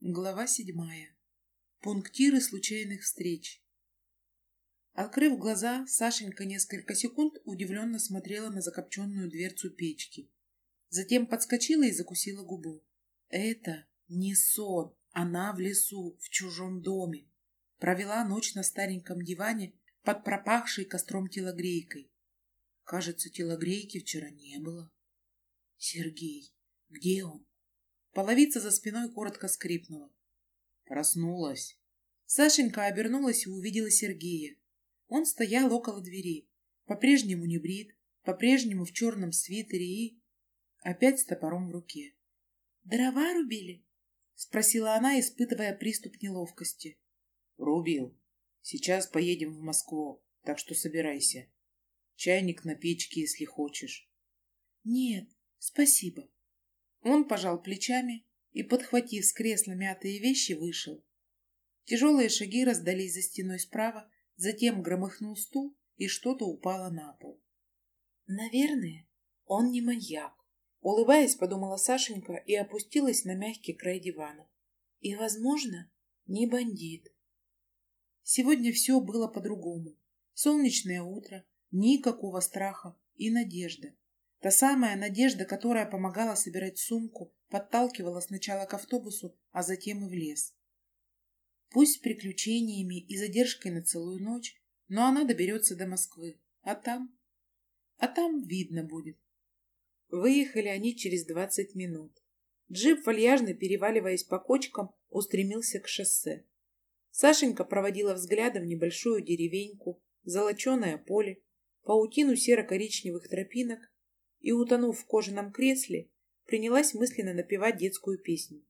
Глава седьмая. Пунктиры случайных встреч. Открыв глаза, Сашенька несколько секунд удивленно смотрела на закопченную дверцу печки. Затем подскочила и закусила губу. Это не сон, она в лесу, в чужом доме. Провела ночь на стареньком диване под пропахшей костром телогрейкой. Кажется, телогрейки вчера не было. Сергей, где он? Половица за спиной коротко скрипнула. Проснулась. Сашенька обернулась и увидела Сергея. Он стоял около двери, по-прежнему не брит, по-прежнему в черном свитере и... опять с топором в руке. «Дрова рубили?» — спросила она, испытывая приступ неловкости. «Рубил. Сейчас поедем в Москву, так что собирайся. Чайник на печке, если хочешь». «Нет, спасибо», он пожал плечами и, подхватив с кресла мятые вещи, вышел. Тяжелые шаги раздались за стеной справа, затем громыхнул стул, и что-то упало на пол. «Наверное, он не маньяк», — улыбаясь, подумала Сашенька и опустилась на мягкий край дивана. «И, возможно, не бандит». Сегодня все было по-другому. Солнечное утро, никакого страха и надежда. Та самая надежда, которая помогала собирать сумку, подталкивала сначала к автобусу, а затем и в лес. Пусть с приключениями и задержкой на целую ночь, но она доберется до Москвы. А там? А там видно будет. Выехали они через двадцать минут. Джип, вальяжно переваливаясь по кочкам, устремился к шоссе. Сашенька проводила взглядом небольшую деревеньку, золоченое поле, паутину серо-коричневых тропинок и, утонув в кожаном кресле, принялась мысленно напевать детскую песню.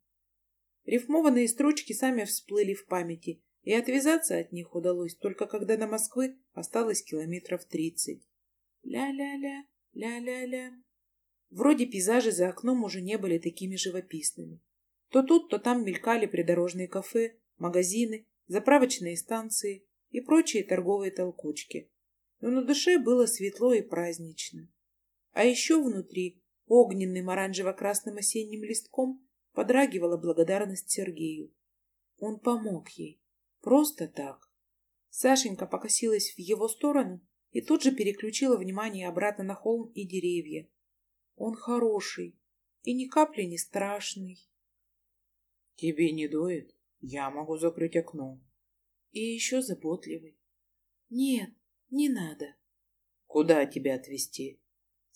Рифмованные строчки сами всплыли в памяти, и отвязаться от них удалось только когда до Москвы осталось километров тридцать. Ля-ля-ля, ля-ля-ля. Вроде пейзажи за окном уже не были такими живописными. То тут, то там мелькали придорожные кафе, магазины, заправочные станции и прочие торговые толкучки. Но на душе было светло и празднично. А еще внутри, огненным оранжево-красным осенним листком, подрагивала благодарность Сергею. Он помог ей. Просто так. Сашенька покосилась в его сторону и тут же переключила внимание обратно на холм и деревья. Он хороший и ни капли не страшный. Тебе не дует? Я могу закрыть окно. И еще заботливый. Нет, не надо. Куда тебя отвезти?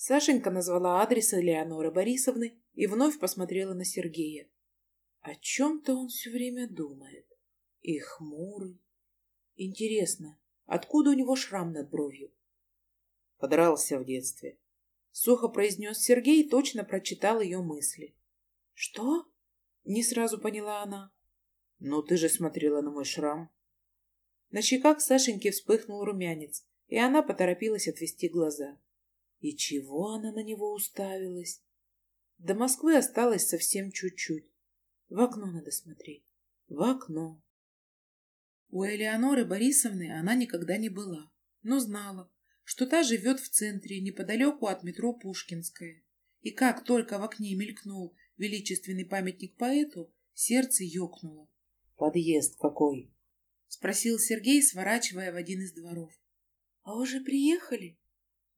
Сашенька назвала адрес Элеоноры Борисовны и вновь посмотрела на Сергея. О чем-то он все время думает. И хмурый. Интересно, откуда у него шрам над бровью? Подрался в детстве. Сухо произнес Сергей и точно прочитал ее мысли. Что? Не сразу поняла она. Ну, ты же смотрела на мой шрам. На щеках Сашеньки вспыхнул румянец, и она поторопилась отвести глаза. И чего она на него уставилась? До Москвы осталось совсем чуть-чуть. В окно надо смотреть. В окно. У Элеоноры Борисовны она никогда не была, но знала, что та живет в центре, неподалеку от метро Пушкинская. И как только в окне мелькнул величественный памятник поэту, сердце ёкнуло. «Подъезд какой?» — спросил Сергей, сворачивая в один из дворов. «А уже приехали?»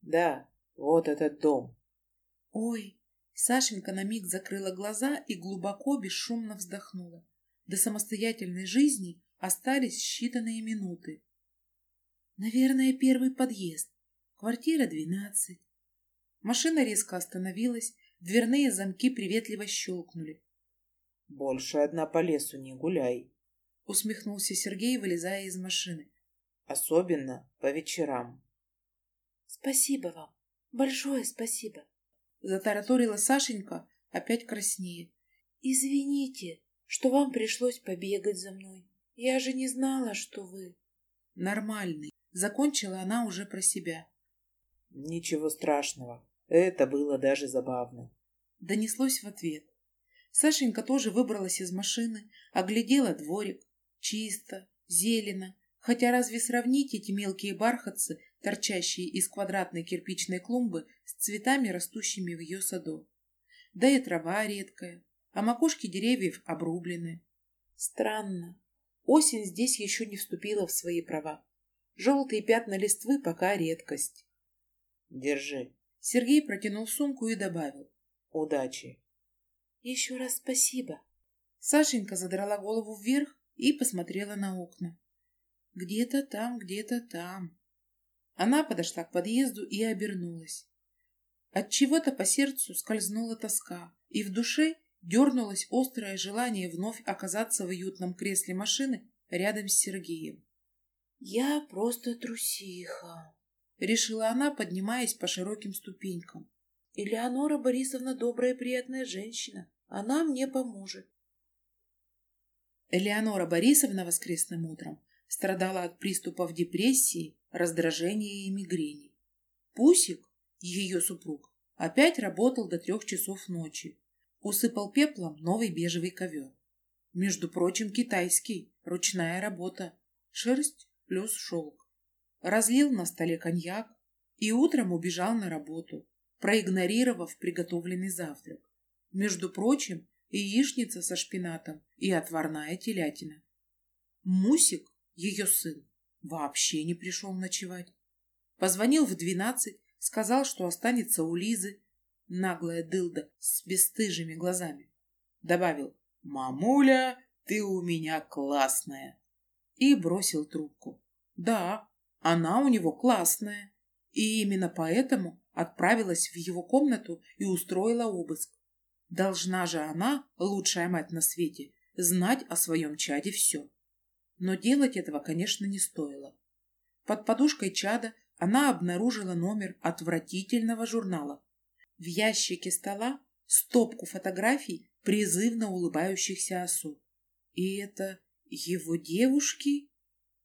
«Да, вот этот дом. Ой, Сашенька на миг закрыла глаза и глубоко, бесшумно вздохнула. До самостоятельной жизни остались считанные минуты. Наверное, первый подъезд. Квартира двенадцать. Машина резко остановилась, дверные замки приветливо щелкнули. «Больше одна по лесу не гуляй», — усмехнулся Сергей, вылезая из машины. «Особенно по вечерам». «Спасибо вам», Большое спасибо. Затараторила Сашенька, опять краснее. Извините, что вам пришлось побегать за мной. Я же не знала, что вы... Нормальный. Закончила она уже про себя. Ничего страшного. Это было даже забавно. Донеслось в ответ. Сашенька тоже выбралась из машины, оглядела дворик. Чисто, зелено. Хотя разве сравнить эти мелкие бархатцы торчащие из квадратной кирпичной клумбы с цветами, растущими в ее саду. Да и трава редкая, а макушки деревьев обрублены. Странно. Осень здесь еще не вступила в свои права. Желтые пятна листвы пока редкость. Держи. Сергей протянул сумку и добавил. Удачи. Еще раз спасибо. Сашенька задрала голову вверх и посмотрела на окна. Где-то там, где-то там. Она подошла к подъезду и обернулась. От чего-то по сердцу скользнула тоска, и в душе дернулось острое желание вновь оказаться в уютном кресле машины рядом с Сергеем. «Я просто трусиха», — решила она, поднимаясь по широким ступенькам. «Элеонора Борисовна добрая и приятная женщина. Она мне поможет». Элеонора Борисовна воскресным утром страдала от приступов депрессии, раздражения и мигрени. Пусик, ее супруг, опять работал до трех часов ночи. Усыпал пеплом новый бежевый ковер. Между прочим, китайский, ручная работа, шерсть плюс шелк. Разлил на столе коньяк и утром убежал на работу, проигнорировав приготовленный завтрак. Между прочим, яичница со шпинатом и отварная телятина. Мусик, ее сын, вообще не пришел ночевать. Позвонил в двенадцать, сказал, что останется у Лизы, наглая дылда с бесстыжими глазами. Добавил «Мамуля, ты у меня классная!» и бросил трубку. Да, она у него классная, и именно поэтому отправилась в его комнату и устроила обыск. Должна же она, лучшая мать на свете, знать о своем чаде все. Но делать этого, конечно, не стоило. Под подушкой чада она обнаружила номер отвратительного журнала. В ящике стола стопку фотографий призывно улыбающихся особ. И это его девушки?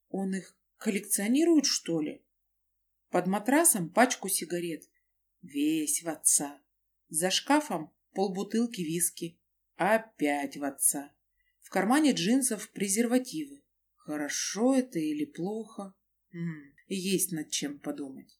Он их коллекционирует, что ли? Под матрасом пачку сигарет. Весь в отца. За шкафом полбутылки виски. Опять в отца. В кармане джинсов презервативы. Хорошо это или плохо? М есть над чем подумать.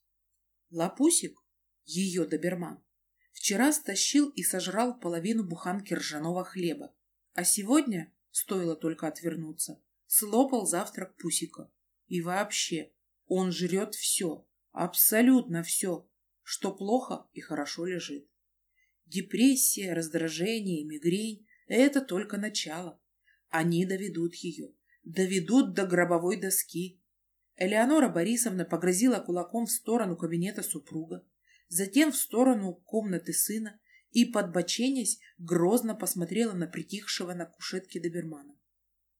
Лапусик, ее доберман, вчера стащил и сожрал половину буханки ржаного хлеба, а сегодня, стоило только отвернуться, слопал завтрак Пусика. И вообще, он жрет все, абсолютно все, что плохо и хорошо лежит. Депрессия, раздражение, мигрень – это только начало. Они доведут ее, доведут до гробовой доски. Элеонора Борисовна погрозила кулаком в сторону кабинета супруга, затем в сторону комнаты сына и, подбоченясь, грозно посмотрела на притихшего на кушетке добермана.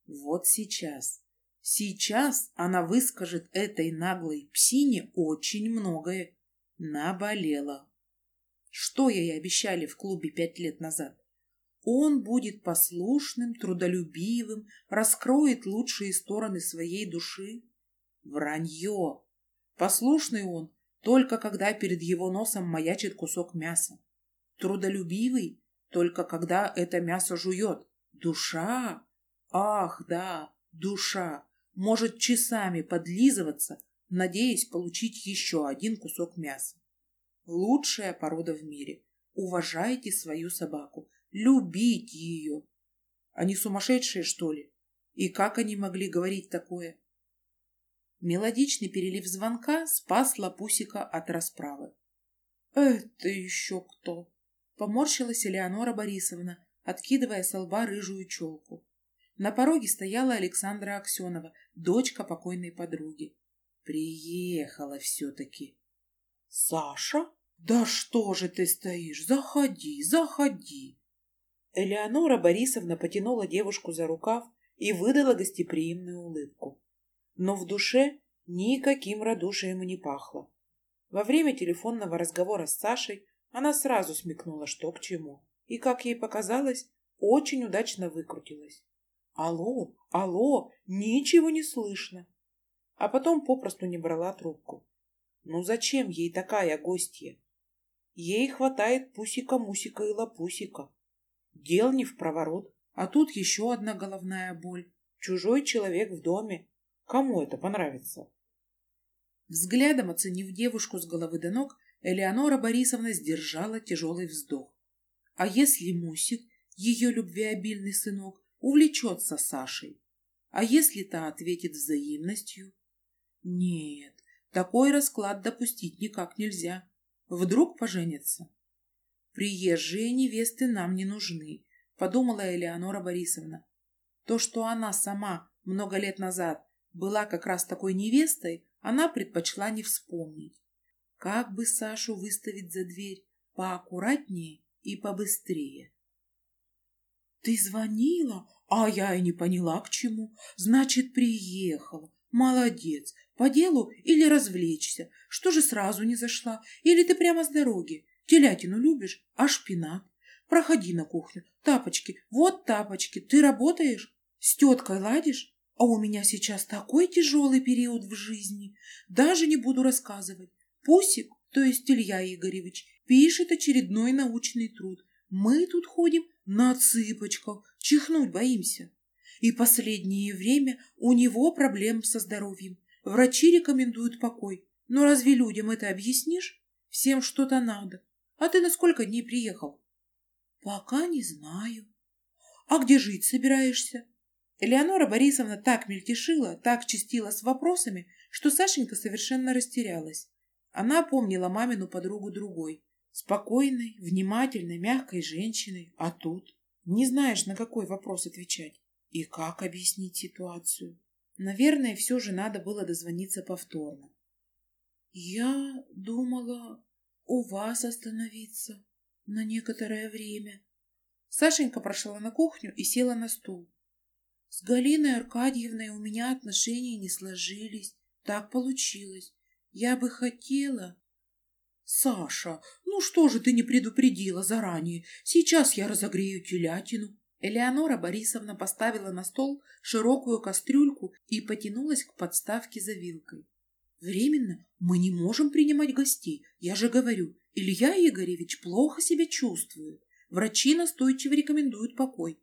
Вот сейчас, сейчас она выскажет этой наглой псине очень многое. Наболела. Что ей обещали в клубе пять лет назад? Он будет послушным, трудолюбивым, раскроет лучшие стороны своей души. Вранье. Послушный он только когда перед его носом маячит кусок мяса. Трудолюбивый только когда это мясо жует. Душа? Ах, да, душа. Может часами подлизываться, надеясь получить еще один кусок мяса. Лучшая порода в мире. Уважайте свою собаку. Любите ее. Они сумасшедшие, что ли? И как они могли говорить такое? Мелодичный перелив звонка спас Лапусика от расправы. «Это еще кто?» Поморщилась Элеонора Борисовна, откидывая со лба рыжую челку. На пороге стояла Александра Аксенова, дочка покойной подруги. Приехала все-таки. «Саша? Да что же ты стоишь? Заходи, заходи!» Элеонора Борисовна потянула девушку за рукав и выдала гостеприимную улыбку. Но в душе никаким радушием и не пахло. Во время телефонного разговора с Сашей она сразу смекнула, что к чему, и, как ей показалось, очень удачно выкрутилась. «Алло, алло, ничего не слышно!» А потом попросту не брала трубку. Ну зачем ей такая гостья? Ей хватает пусика-мусика и лапусика. Дел не в проворот. А тут еще одна головная боль. Чужой человек в доме. Кому это понравится? Взглядом оценив девушку с головы до ног, Элеонора Борисовна сдержала тяжелый вздох. А если Мусик, ее любвеобильный сынок, увлечется Сашей. А если та ответит взаимностью? Нет, такой расклад допустить никак нельзя. Вдруг поженятся? Приезжие невесты нам не нужны, подумала Элеонора Борисовна. То, что она сама много лет назад была как раз такой невестой, она предпочла не вспомнить. Как бы Сашу выставить за дверь поаккуратнее и побыстрее? Ты звонила, а я и не поняла, к чему. Значит, приехала. Молодец. По делу или развлечься? Что же сразу не зашла? Или ты прямо с дороги? Телятину любишь? А шпинат? Проходи на кухню. Тапочки. Вот тапочки. Ты работаешь? С теткой ладишь? А у меня сейчас такой тяжелый период в жизни. Даже не буду рассказывать. Пусик, то есть Илья Игоревич, пишет очередной научный труд. Мы тут ходим на цыпочках, чихнуть боимся. И последнее время у него проблем со здоровьем. Врачи рекомендуют покой. Но разве людям это объяснишь? Всем что-то надо. А ты на сколько дней приехал? Пока не знаю. А где жить собираешься? Элеонора Борисовна так мельтешила, так чистила с вопросами, что Сашенька совершенно растерялась. Она помнила мамину подругу другой. Спокойной, внимательной, мягкой женщиной. А тут не знаешь, на какой вопрос отвечать. И как объяснить ситуацию? Наверное, все же надо было дозвониться повторно. Я думала у вас остановиться на некоторое время. Сашенька прошла на кухню и села на стул. С Галиной Аркадьевной у меня отношения не сложились. Так получилось. Я бы хотела... Саша, ну что же ты не предупредила заранее? Сейчас я разогрею телятину. Элеонора Борисовна поставила на стол широкую кастрюльку и потянулась к подставке за вилкой. «Временно мы не можем принимать гостей. Я же говорю, Илья Игоревич плохо себя чувствует. Врачи настойчиво рекомендуют покой.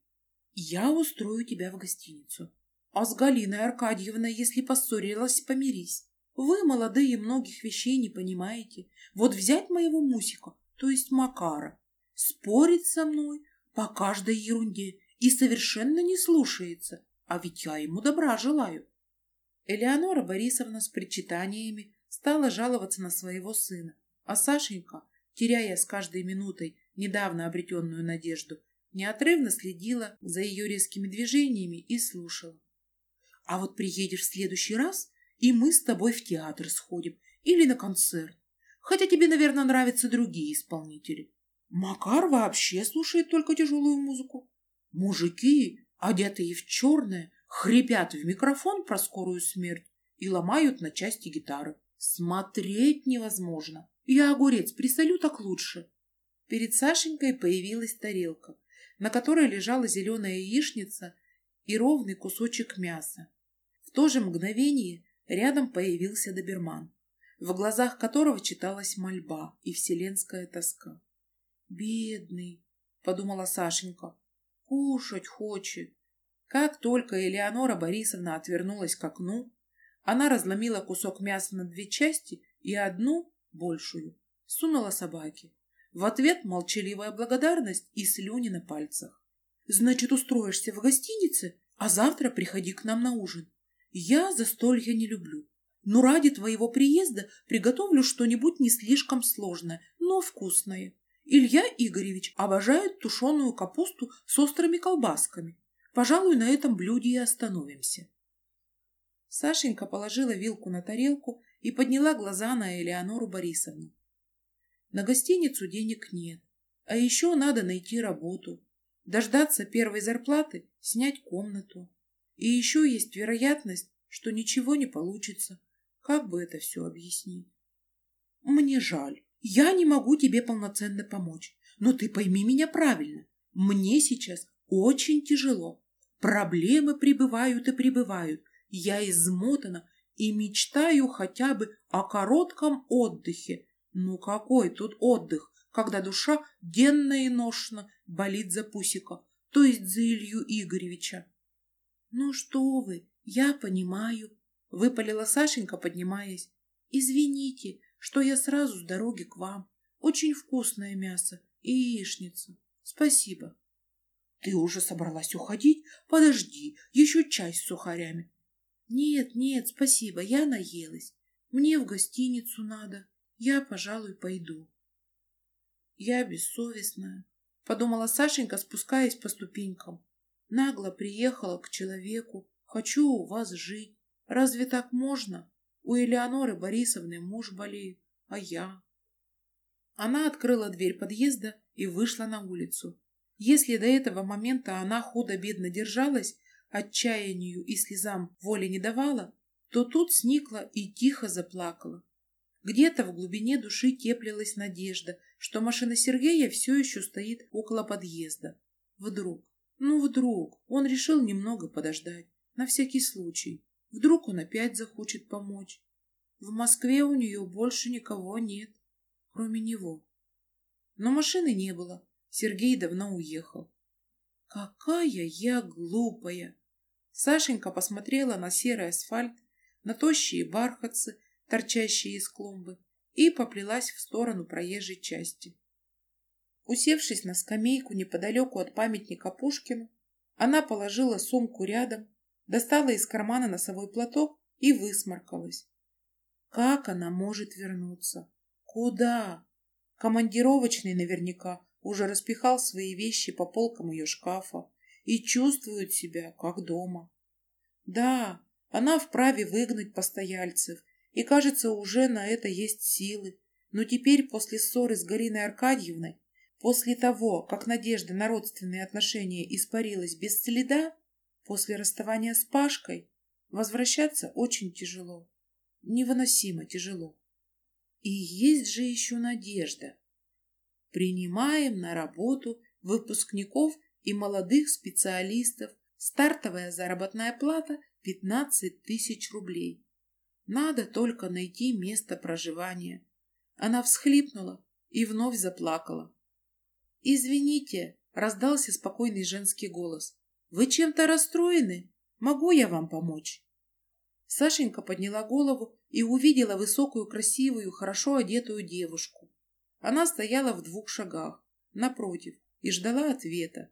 Я устрою тебя в гостиницу. А с Галиной Аркадьевной, если поссорилась, помирись. Вы, молодые, многих вещей не понимаете. Вот взять моего Мусика, то есть Макара, спорит со мной, по каждой ерунде и совершенно не слушается, а ведь я ему добра желаю. Элеонора Борисовна с причитаниями стала жаловаться на своего сына, а Сашенька, теряя с каждой минутой недавно обретенную надежду, неотрывно следила за ее резкими движениями и слушала. «А вот приедешь в следующий раз, и мы с тобой в театр сходим или на концерт, хотя тебе, наверное, нравятся другие исполнители. Макар вообще слушает только тяжелую музыку. Мужики, одетые в черное, хрипят в микрофон про скорую смерть и ломают на части гитары. Смотреть невозможно. Я огурец присолю так лучше. Перед Сашенькой появилась тарелка, на которой лежала зеленая яичница и ровный кусочек мяса. В то же мгновение рядом появился доберман, в глазах которого читалась мольба и вселенская тоска. Бедный, подумала Сашенька. Кушать хочет. Как только Элеонора Борисовна отвернулась к окну, она разломила кусок мяса на две части и одну, большую, сунула собаке. В ответ молчаливая благодарность и слюни на пальцах. «Значит, устроишься в гостинице, а завтра приходи к нам на ужин. Я застолья не люблю, но ради твоего приезда приготовлю что-нибудь не слишком сложное, но вкусное. Илья Игоревич обожает тушеную капусту с острыми колбасками. Пожалуй, на этом блюде и остановимся. Сашенька положила вилку на тарелку и подняла глаза на Элеонору Борисовну. На гостиницу денег нет, а еще надо найти работу, дождаться первой зарплаты, снять комнату. И еще есть вероятность, что ничего не получится. Как бы это все объяснить? Мне жаль. Я не могу тебе полноценно помочь, но ты пойми меня правильно. Мне сейчас очень тяжело. Проблемы прибывают и прибывают. Я измотана и мечтаю хотя бы о коротком отдыхе. Ну какой тут отдых, когда душа денно и ношно болит за Пусика, то есть за Илью Игоревича? Ну что вы, я понимаю, выпалила Сашенька, поднимаясь. Извините, что я сразу с дороги к вам. Очень вкусное мясо и яичница. Спасибо. Ты уже собралась уходить? Подожди, еще чай с сухарями. Нет, нет, спасибо, я наелась. Мне в гостиницу надо. Я, пожалуй, пойду. Я бессовестная, подумала Сашенька, спускаясь по ступенькам. Нагло приехала к человеку. Хочу у вас жить. Разве так можно? У Элеоноры Борисовны муж болеет, а я... Она открыла дверь подъезда и вышла на улицу. Если до этого момента она худо-бедно держалась, отчаянию и слезам воли не давала, то тут сникла и тихо заплакала. Где-то в глубине души теплилась надежда, что машина Сергея все еще стоит около подъезда. Вдруг, ну вдруг, он решил немного подождать, на всякий случай. Вдруг он опять захочет помочь. В Москве у нее больше никого нет, кроме него. Но машины не было, Сергей давно уехал. Какая я глупая! Сашенька посмотрела на серый асфальт, на тощие бархатцы, торчащие из клумбы, и поплелась в сторону проезжей части. Усевшись на скамейку неподалеку от памятника Пушкину, она положила сумку рядом, достала из кармана носовой платок и высморкалась. Как она может вернуться? Куда? Командировочный наверняка уже распихал свои вещи по полкам ее шкафа и чувствует себя как дома. Да, она вправе выгнать постояльцев, и, кажется, уже на это есть силы. Но теперь, после ссоры с Гариной Аркадьевной, после того, как надежда на родственные отношения испарилась без следа, после расставания с Пашкой, возвращаться очень тяжело. Невыносимо тяжело. И есть же еще надежда. Принимаем на работу выпускников и молодых специалистов. Стартовая заработная плата 15 тысяч рублей. Надо только найти место проживания. Она всхлипнула и вновь заплакала. «Извините», — раздался спокойный женский голос. «Вы чем-то расстроены? Могу я вам помочь?» Сашенька подняла голову и увидела высокую, красивую, хорошо одетую девушку. Она стояла в двух шагах, напротив, и ждала ответа.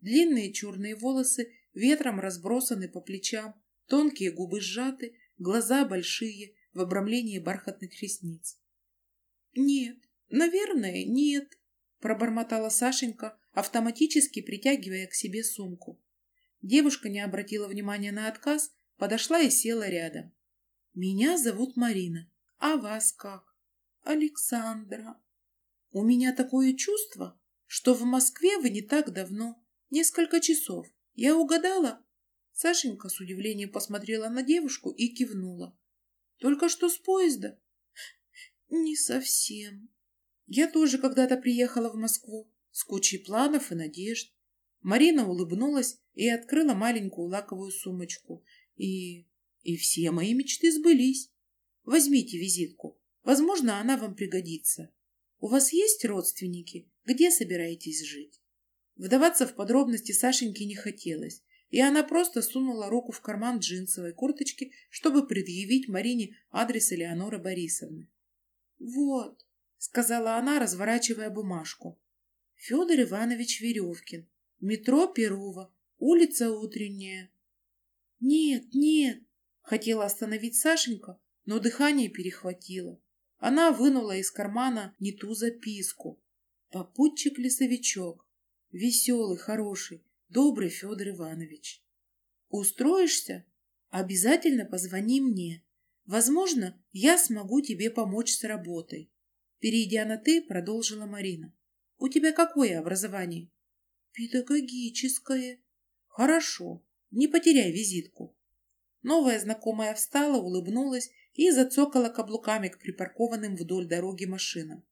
Длинные черные волосы ветром разбросаны по плечам, тонкие губы сжаты, глаза большие, в обрамлении бархатных ресниц. «Нет, наверное, нет», — пробормотала Сашенька, автоматически притягивая к себе сумку. Девушка не обратила внимания на отказ, подошла и села рядом. «Меня зовут Марина. А вас как?» «Александра». «У меня такое чувство, что в Москве вы не так давно, несколько часов. Я угадала?» Сашенька с удивлением посмотрела на девушку и кивнула. «Только что с поезда?» «Не совсем. Я тоже когда-то приехала в Москву с кучей планов и надежд. Марина улыбнулась и открыла маленькую лаковую сумочку. И... и все мои мечты сбылись. Возьмите визитку. Возможно, она вам пригодится. У вас есть родственники? Где собираетесь жить? Вдаваться в подробности Сашеньке не хотелось, и она просто сунула руку в карман джинсовой курточки, чтобы предъявить Марине адрес Элеоноры Борисовны. «Вот», — сказала она, разворачивая бумажку. «Федор Иванович Веревкин, метро Перова, улица Утренняя». «Нет, нет», — хотела остановить Сашенька, но дыхание перехватило. Она вынула из кармана не ту записку. Попутчик-лесовичок. Веселый, хороший, добрый Федор Иванович. Устроишься? Обязательно позвони мне. Возможно, я смогу тебе помочь с работой. Перейдя на «ты», продолжила Марина. У тебя какое образование? Педагогическое. Хорошо, не потеряй визитку. Новая знакомая встала, улыбнулась и зацокала каблуками к припаркованным вдоль дороги машинам.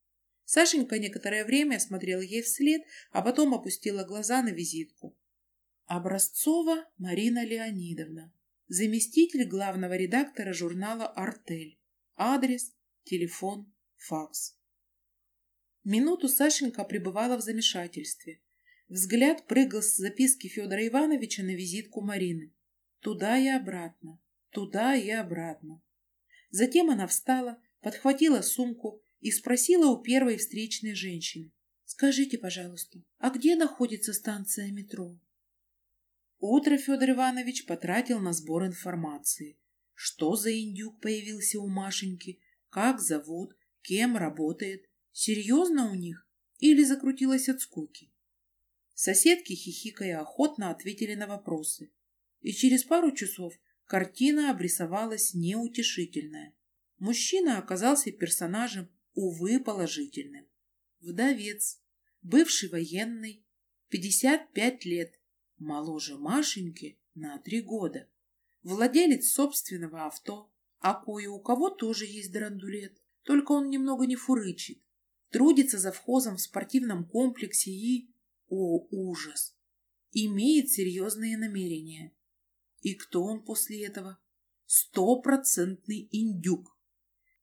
Сашенька некоторое время смотрела ей вслед, а потом опустила глаза на визитку. Образцова Марина Леонидовна, заместитель главного редактора журнала «Артель». Адрес, телефон, факс. Минуту Сашенька пребывала в замешательстве. Взгляд прыгал с записки Федора Ивановича на визитку Марины. Туда и обратно, туда и обратно. Затем она встала, подхватила сумку и спросила у первой встречной женщины. Скажите, пожалуйста, а где находится станция метро? Утро Федор Иванович потратил на сбор информации. Что за индюк появился у Машеньки, как зовут, кем работает, серьезно у них или закрутилась от скуки? Соседки, хихикая, охотно ответили на вопросы. И через пару часов картина обрисовалась неутешительная. Мужчина оказался персонажем, увы, положительным. Вдовец, бывший военный, 55 лет, моложе Машеньки на три года. Владелец собственного авто, а кое у кого тоже есть драндулет, только он немного не фурычит. Трудится за вхозом в спортивном комплексе и... О, ужас! Имеет серьезные намерения. И кто он после этого? Стопроцентный индюк.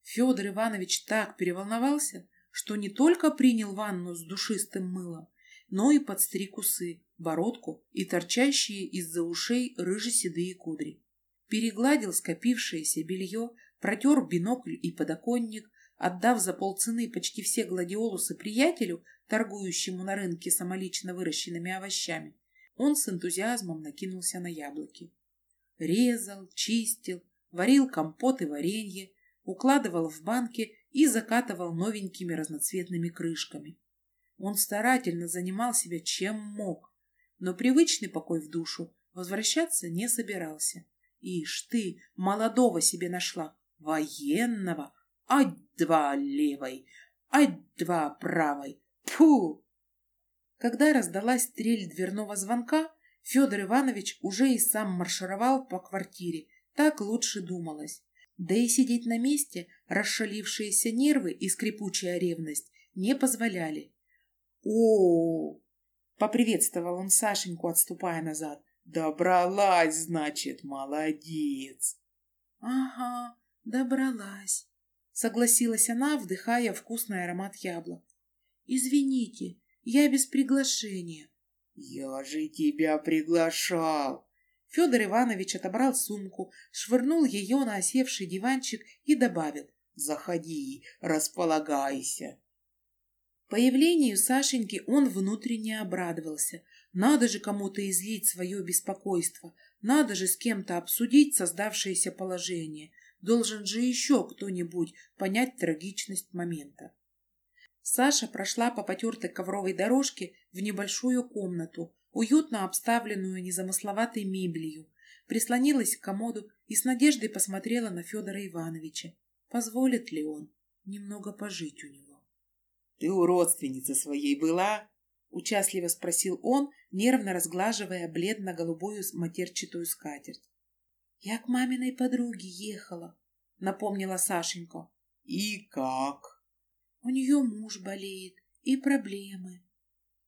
Федор Иванович так переволновался, что не только принял ванну с душистым мылом, но и подстриг усы, бородку и торчащие из-за ушей рыже-седые кудри. Перегладил скопившееся белье, протер бинокль и подоконник, отдав за полцены почти все гладиолусы приятелю, торгующему на рынке самолично выращенными овощами, он с энтузиазмом накинулся на яблоки. Резал, чистил, варил компот и варенье, укладывал в банки и закатывал новенькими разноцветными крышками. Он старательно занимал себя чем мог, но привычный покой в душу возвращаться не собирался. Ишь ты, молодого себе нашла, военного, ать-два левой, ать-два правой. Фу! Когда раздалась трель дверного звонка, Федор Иванович уже и сам маршировал по квартире, так лучше думалось. Да и сидеть на месте расшалившиеся нервы и скрипучая ревность не позволяли. о, поприветствовал он Сашеньку, отступая назад. «Добралась, значит, молодец!» «Ага, добралась», — согласилась она, вдыхая вкусный аромат яблок. «Извините, я без приглашения». «Я же тебя приглашал!» Федор Иванович отобрал сумку, швырнул ее на осевший диванчик и добавил «Заходи, располагайся». Появлению Сашеньки он внутренне обрадовался. Надо же кому-то излить свое беспокойство, надо же с кем-то обсудить создавшееся положение. Должен же еще кто-нибудь понять трагичность момента. Саша прошла по потертой ковровой дорожке в небольшую комнату, уютно обставленную незамысловатой мебелью, прислонилась к комоду и с надеждой посмотрела на Федора Ивановича. Позволит ли он немного пожить у него? — Ты у родственницы своей была? — участливо спросил он, нервно разглаживая бледно-голубую матерчатую скатерть. — Я к маминой подруге ехала, — напомнила Сашенька. — И как? — У нее муж болеет, и проблемы.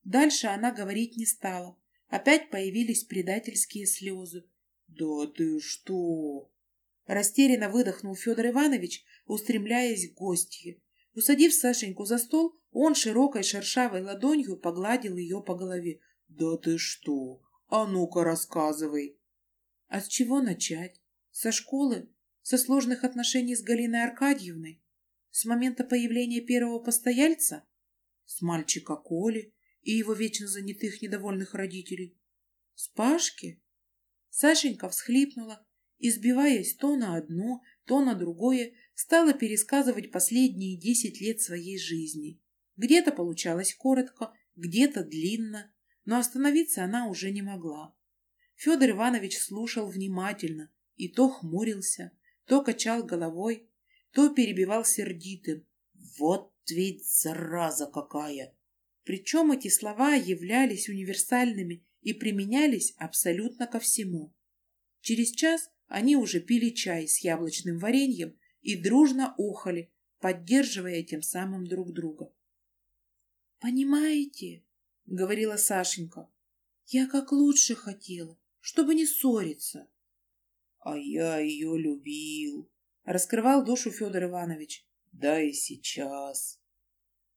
Дальше она говорить не стала. Опять появились предательские слезы. «Да ты что?» Растерянно выдохнул Федор Иванович, устремляясь к гостье. Усадив Сашеньку за стол, он широкой шершавой ладонью погладил ее по голове. «Да ты что? А ну-ка рассказывай!» «А с чего начать? Со школы? Со сложных отношений с Галиной Аркадьевной? С момента появления первого постояльца? С мальчика Коли? и его вечно занятых недовольных родителей. С Пашки? Сашенька всхлипнула и, сбиваясь то на одно, то на другое, стала пересказывать последние десять лет своей жизни. Где-то получалось коротко, где-то длинно, но остановиться она уже не могла. Федор Иванович слушал внимательно и то хмурился, то качал головой, то перебивал сердитым. «Вот ведь зараза какая! Причем эти слова являлись универсальными и применялись абсолютно ко всему. Через час они уже пили чай с яблочным вареньем и дружно ухали, поддерживая тем самым друг друга. «Понимаете, — говорила Сашенька, — я как лучше хотела, чтобы не ссориться». «А я ее любил», — раскрывал душу Федор Иванович. «Да и сейчас».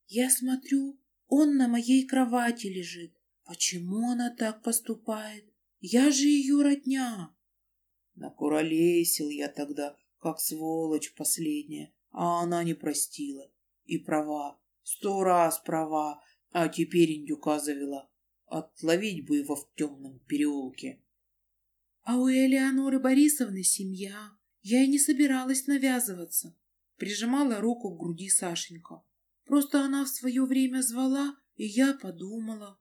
«Я смотрю, он на моей кровати лежит. Почему она так поступает? Я же ее родня. Накуролесил я тогда, как сволочь последняя, а она не простила. И права, сто раз права. А теперь индюка завела. Отловить бы его в темном переулке. А у Элеоноры Борисовны семья. Я и не собиралась навязываться. Прижимала руку к груди Сашенька. Просто она в свое время звала, и я подумала.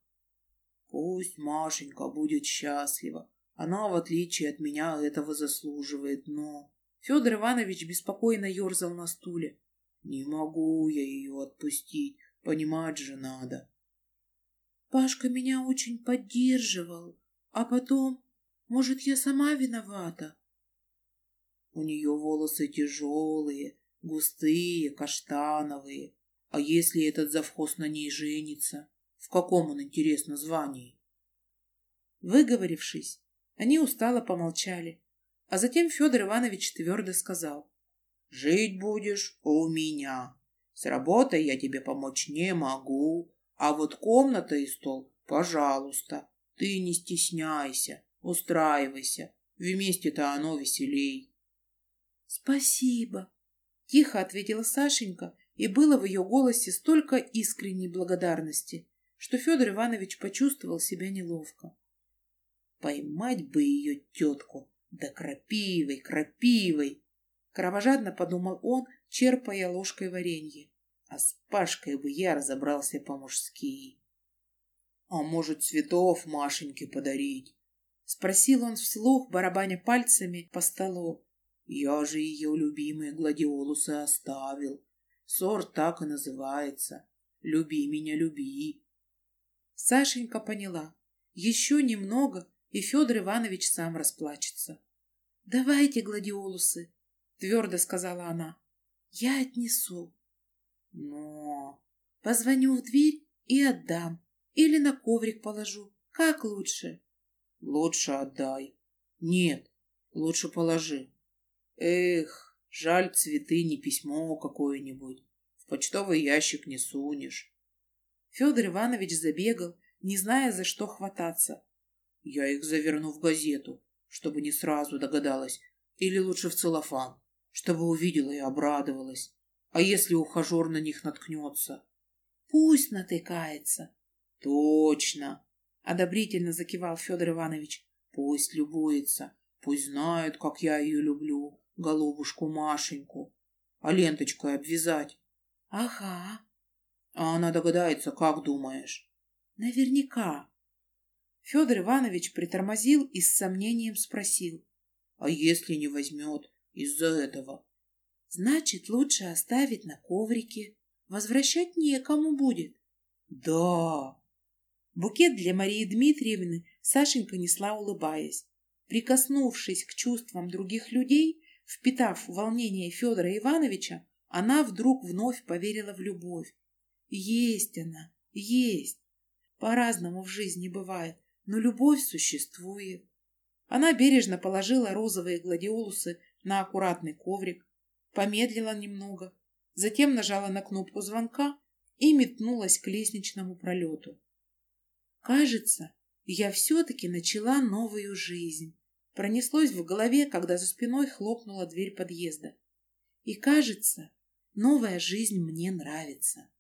Пусть Машенька будет счастлива. Она, в отличие от меня, этого заслуживает, но... Федор Иванович беспокойно ерзал на стуле. Не могу я ее отпустить, понимать же надо. Пашка меня очень поддерживал, а потом, может, я сама виновата? У нее волосы тяжелые, густые, каштановые. А если этот завхоз на ней женится? В каком он, интересно, звании? Выговорившись, они устало помолчали, а затем Федор Иванович твердо сказал. «Жить будешь у меня. С работой я тебе помочь не могу, а вот комната и стол, пожалуйста, ты не стесняйся, устраивайся, вместе-то оно веселей». «Спасибо», — тихо ответила Сашенька, и было в ее голосе столько искренней благодарности, что Федор Иванович почувствовал себя неловко. Поймать бы ее тетку, да крапивой, крапивой! Кровожадно подумал он, черпая ложкой варенье. А с Пашкой бы я разобрался по-мужски. А может, цветов Машеньке подарить? Спросил он вслух, барабаня пальцами по столу. Я же ее любимые гладиолусы оставил. Сорт так и называется. Люби меня, люби. Сашенька поняла. Еще немного, и Федор Иванович сам расплачется. «Давайте гладиолусы», — твердо сказала она. «Я отнесу». «Но...» «Позвоню в дверь и отдам. Или на коврик положу. Как лучше?» «Лучше отдай». «Нет, лучше положи». «Эх, жаль, цветы не письмо какое-нибудь. В почтовый ящик не сунешь». Федор Иванович забегал, не зная, за что хвататься. Я их заверну в газету, чтобы не сразу догадалась. Или лучше в целлофан, чтобы увидела и обрадовалась. А если ухажер на них наткнется? Пусть натыкается. Точно, одобрительно закивал Федор Иванович. Пусть любуется, пусть знает, как я ее люблю, голубушку Машеньку. А ленточкой обвязать? Ага. А она догадается, как думаешь? Наверняка. Федор Иванович притормозил и с сомнением спросил. А если не возьмет из-за этого? Значит, лучше оставить на коврике. Возвращать некому будет. Да. Букет для Марии Дмитриевны Сашенька несла, улыбаясь. Прикоснувшись к чувствам других людей, впитав волнение Федора Ивановича, она вдруг вновь поверила в любовь. Есть она, есть. По-разному в жизни бывает но любовь существует. Она бережно положила розовые гладиолусы на аккуратный коврик, помедлила немного, затем нажала на кнопку звонка и метнулась к лестничному пролету. Кажется, я все-таки начала новую жизнь. Пронеслось в голове, когда за спиной хлопнула дверь подъезда. И кажется, новая жизнь мне нравится.